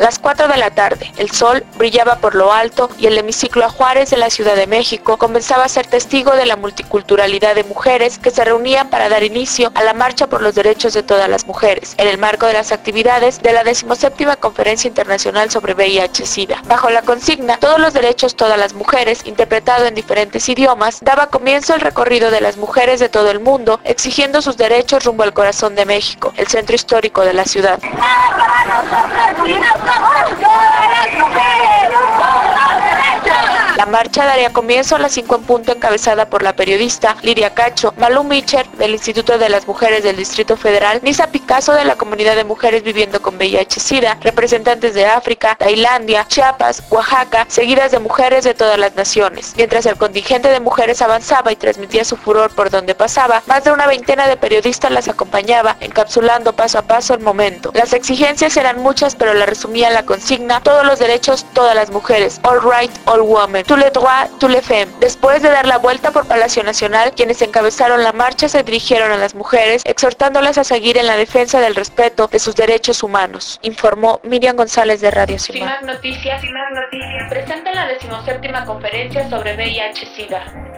Las 4 de la tarde, el sol brillaba por lo alto y el hemiciclo a Juárez de la Ciudad de México comenzaba a ser testigo de la multiculturalidad de mujeres que se reunían para dar inicio a la marcha por los derechos de todas las mujeres, en el marco de las actividades de la 17 Conferencia Internacional sobre VIH-Sida. Bajo la consigna Todos los derechos, todas las mujeres, interpretado en diferentes idiomas, daba comienzo el recorrido de las mujeres de todo el mundo exigiendo sus derechos rumbo al corazón de México, el centro histórico de la ciudad. La marcha daría comienzo a las 5 en punto encabezada por la periodista Lidia Cacho, Malu Micher del Instituto de las Mujeres del Distrito Federal, Nisa Picasso de la Comunidad de Mujeres Viviendo con VIH-Sida, representantes de África, Tailandia, Chiapas, Oaxaca, seguidas de mujeres de todas las naciones. Mientras el contingente de mujeres avanzaba y transmitía su furor por donde pasaba, más de una veintena de periodistas las acompañaba, encapsulando paso a paso el momento. Las exigencias eran muchas, pero la resumía la consigna todos los derechos, todas las mujeres, all right, all women, les femmes. Después de dar la vuelta por Palacio Nacional, quienes encabezaron la marcha se dirigieron a las mujeres, exhortándolas a seguir en la defensa del respeto de sus derechos humanos, informó Miriam González de Radio Ciudad. Noticias, Noticias presenta la decimoséptima conferencia sobre VIH-Sida.